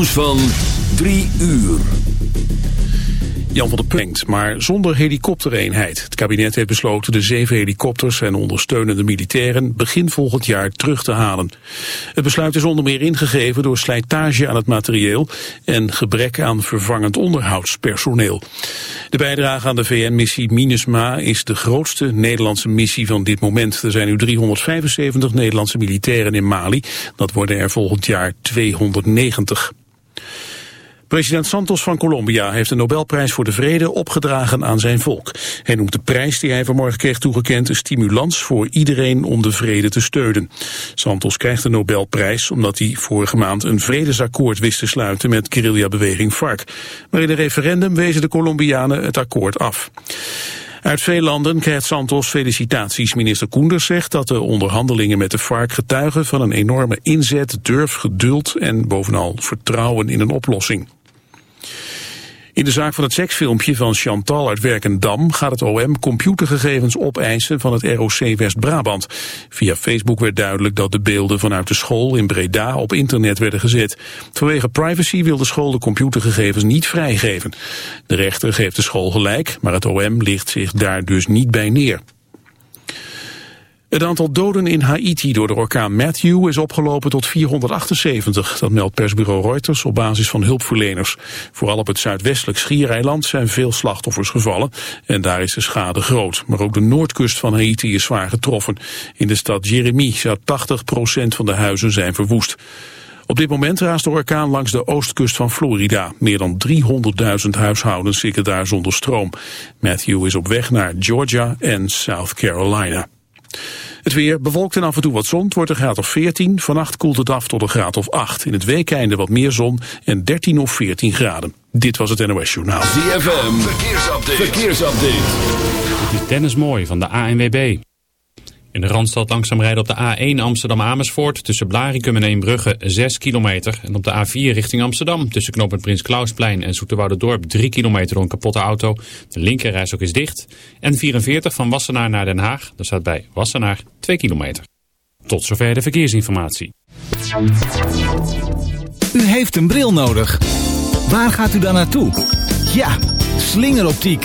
Nieuws van 3 uur. Jan van der Plenkt, maar zonder helikoptereenheid. Het kabinet heeft besloten de zeven helikopters en ondersteunende militairen begin volgend jaar terug te halen. Het besluit is onder meer ingegeven door slijtage aan het materieel en gebrek aan vervangend onderhoudspersoneel. De bijdrage aan de VN-missie MINUSMA is de grootste Nederlandse missie van dit moment. Er zijn nu 375 Nederlandse militairen in Mali. Dat worden er volgend jaar 290. President Santos van Colombia heeft de Nobelprijs voor de Vrede opgedragen aan zijn volk. Hij noemt de prijs die hij vanmorgen kreeg toegekend een stimulans voor iedereen om de vrede te steunen. Santos krijgt de Nobelprijs omdat hij vorige maand een vredesakkoord wist te sluiten met guerrillabeweging FARC. Maar in een referendum wezen de Colombianen het akkoord af. Uit veel landen krijgt Santos felicitaties. Minister Koenders zegt dat de onderhandelingen met de FARC getuigen van een enorme inzet, durf, geduld en bovenal vertrouwen in een oplossing. In de zaak van het seksfilmpje van Chantal uit Werkendam gaat het OM computergegevens opeisen van het ROC West-Brabant. Via Facebook werd duidelijk dat de beelden vanuit de school in Breda op internet werden gezet. Vanwege privacy wil de school de computergegevens niet vrijgeven. De rechter geeft de school gelijk, maar het OM ligt zich daar dus niet bij neer. Het aantal doden in Haiti door de orkaan Matthew is opgelopen tot 478. Dat meldt persbureau Reuters op basis van hulpverleners. Vooral op het zuidwestelijk Schiereiland zijn veel slachtoffers gevallen. En daar is de schade groot. Maar ook de noordkust van Haiti is zwaar getroffen. In de stad Jeremie zou 80% van de huizen zijn verwoest. Op dit moment raast de orkaan langs de oostkust van Florida. Meer dan 300.000 huishoudens zitten daar zonder stroom. Matthew is op weg naar Georgia en South Carolina. Het weer bewolkt en af en toe wat zon. Het wordt een graad of 14. Vannacht koelt het af tot een graad of 8. In het weekeinde wat meer zon en 13 of 14 graden. Dit was het NOS Journaal. ZFM, verkeersupdate. verkeersupdate. Dit is Dennis Mooi van de ANWB. In de Randstad langzaam rijden op de A1 Amsterdam-Amersfoort tussen Blaricum en Eembrugge 6 kilometer. En op de A4 richting Amsterdam tussen knooppunt Prins Klausplein en Dorp 3 kilometer door een kapotte auto. De linkerreis ook is dicht. En 44 van Wassenaar naar Den Haag. Daar staat bij Wassenaar 2 kilometer. Tot zover de verkeersinformatie. U heeft een bril nodig. Waar gaat u dan naartoe? Ja, slingeroptiek.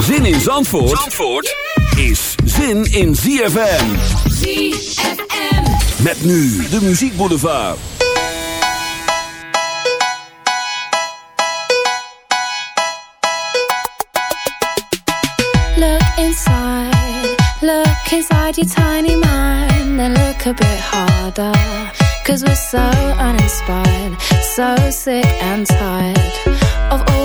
Zin in Zandvoort, Zandvoort is zin in ZFM. ZFM. Met nu de Muziek Boulevard. Look inside, look inside your tiny mind, then look a bit harder. Cause we're so uninspired, so sick and tired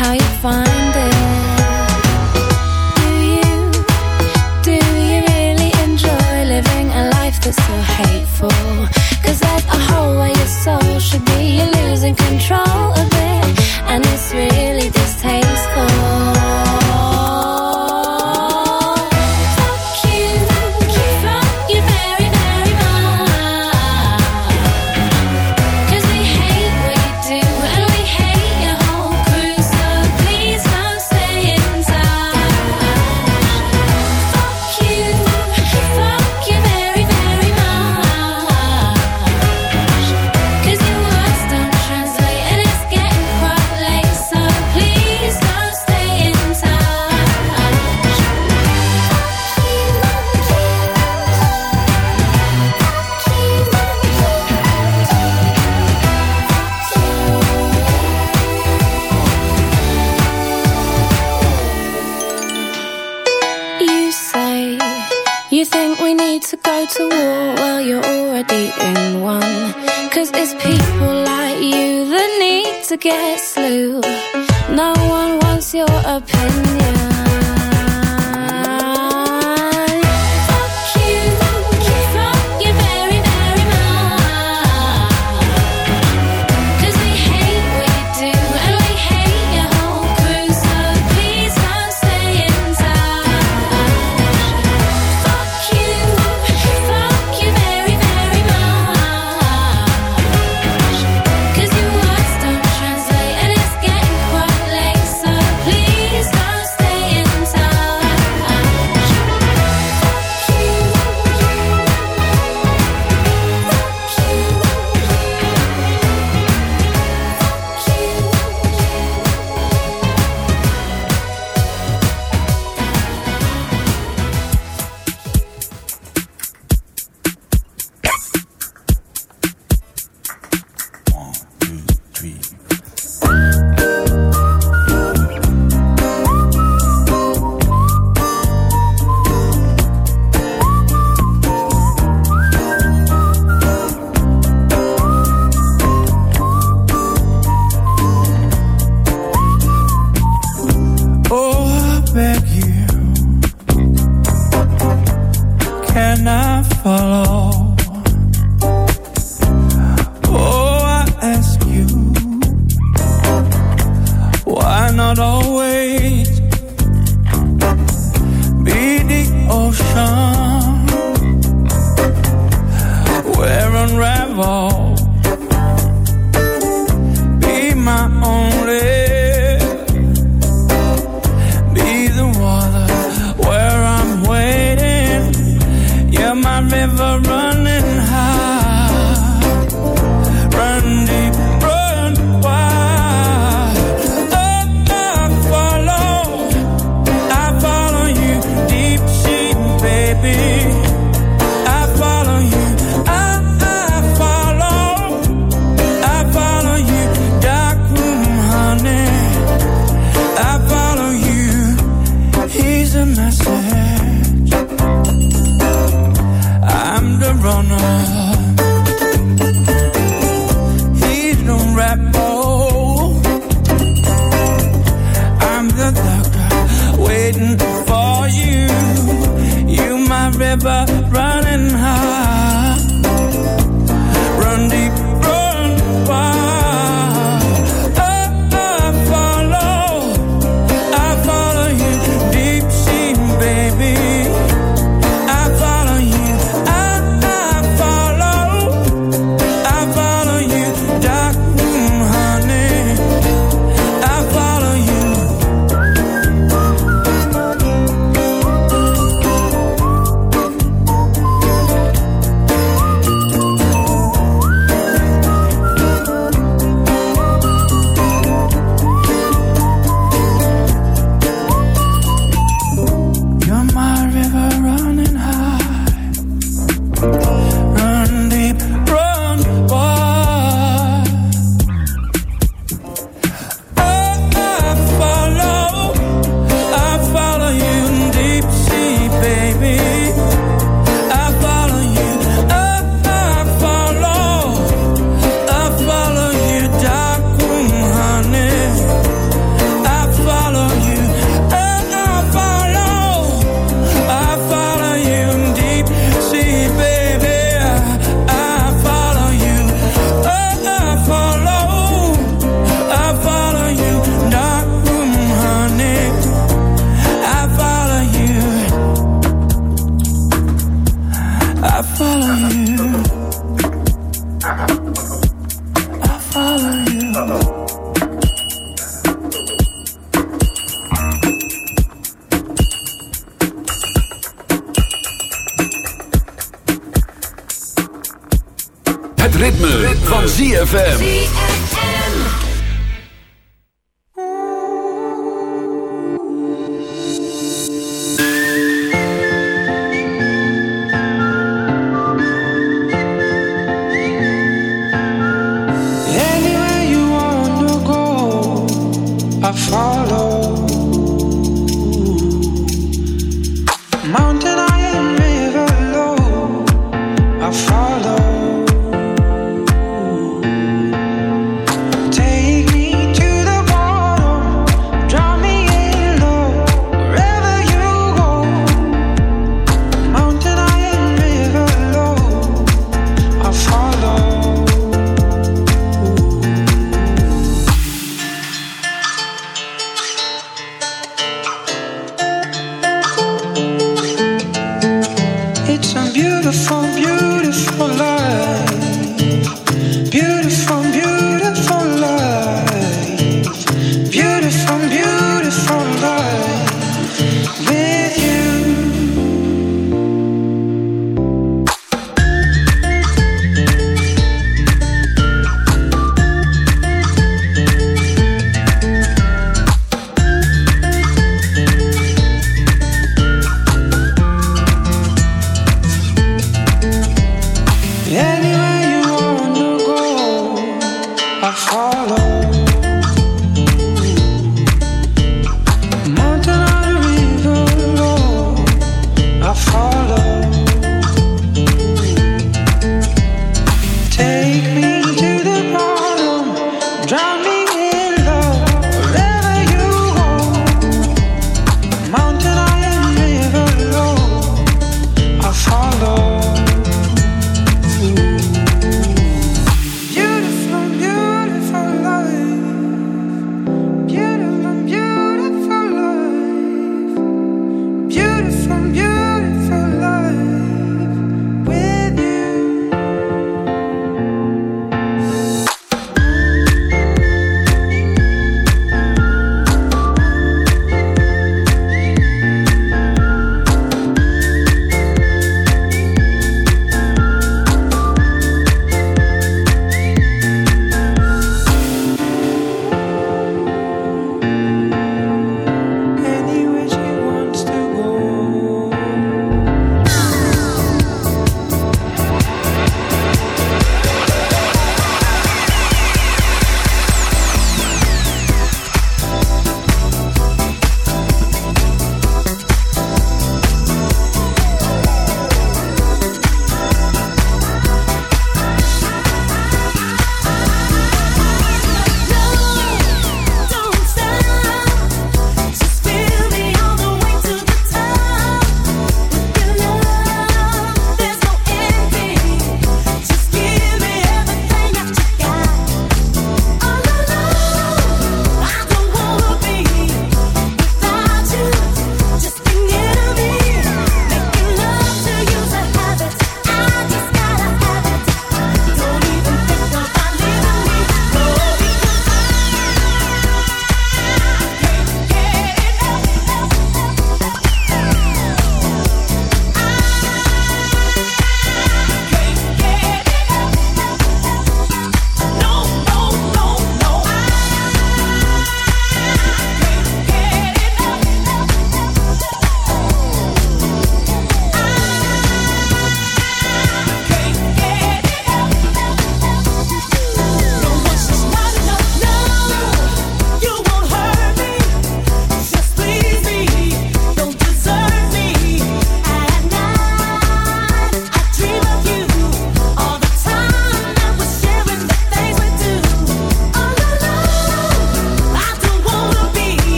how you find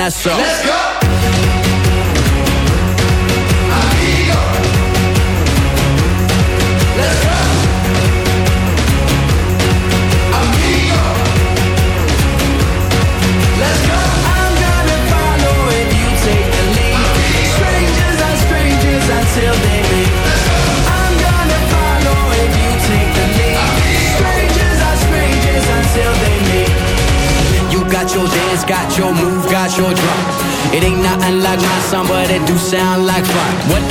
and I. Let's go!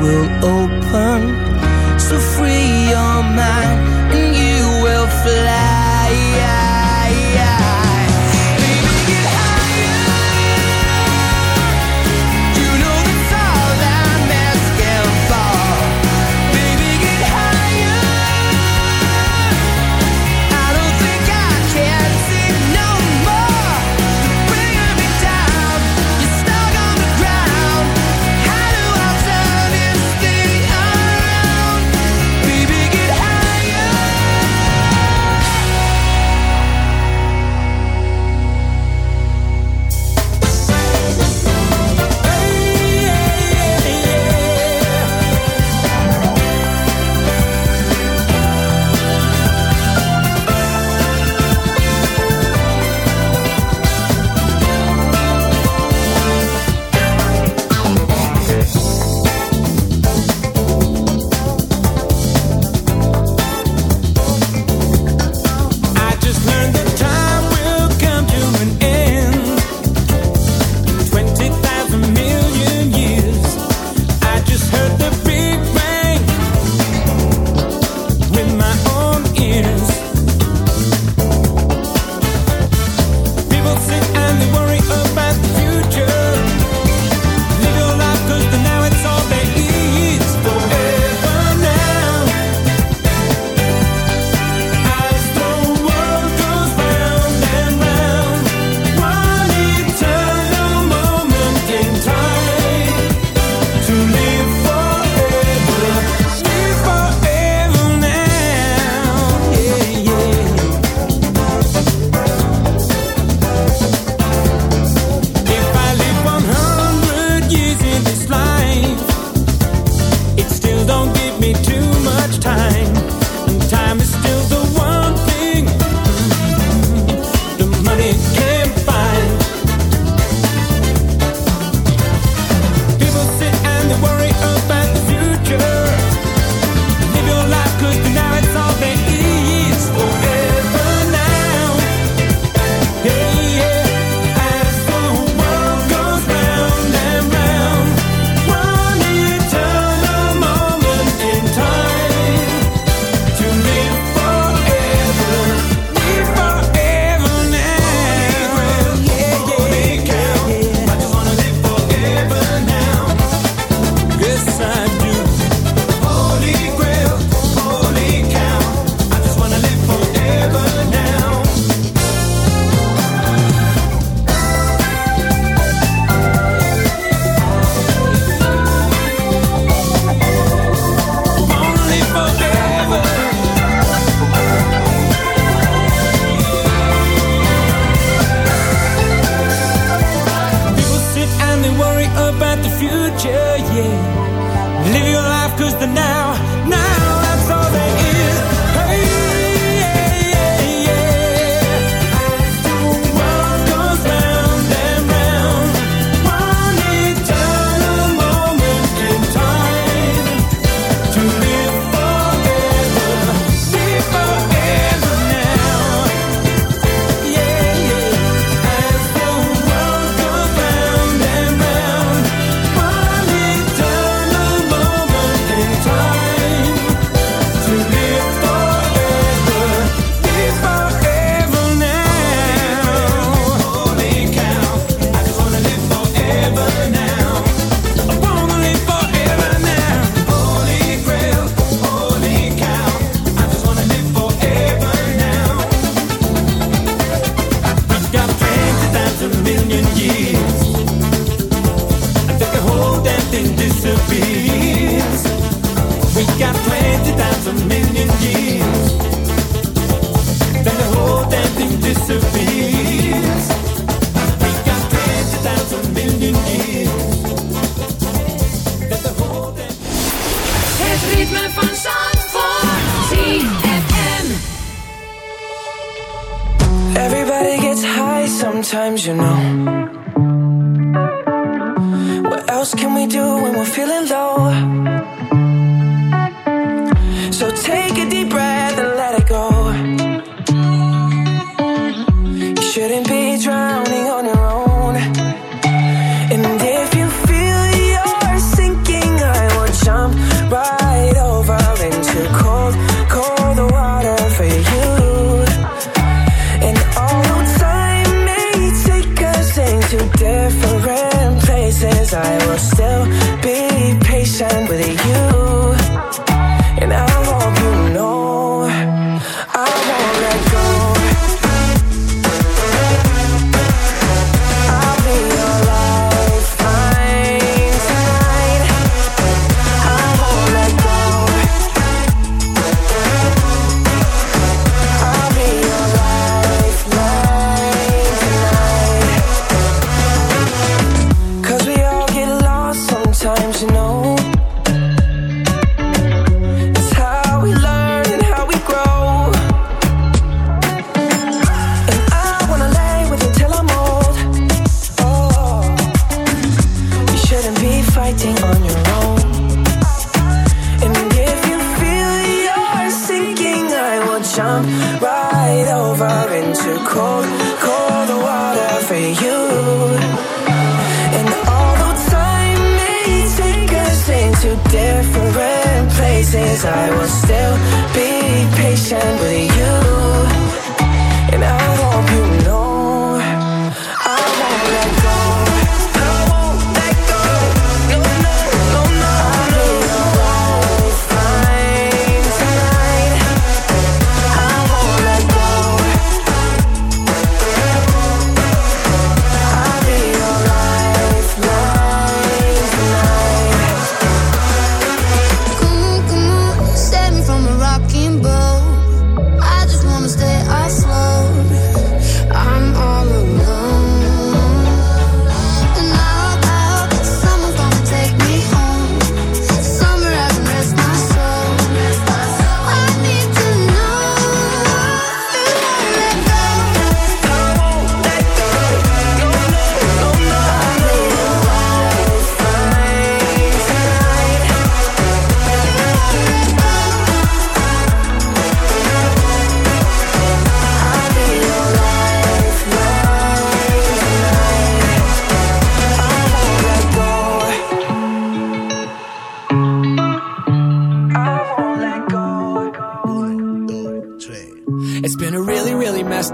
will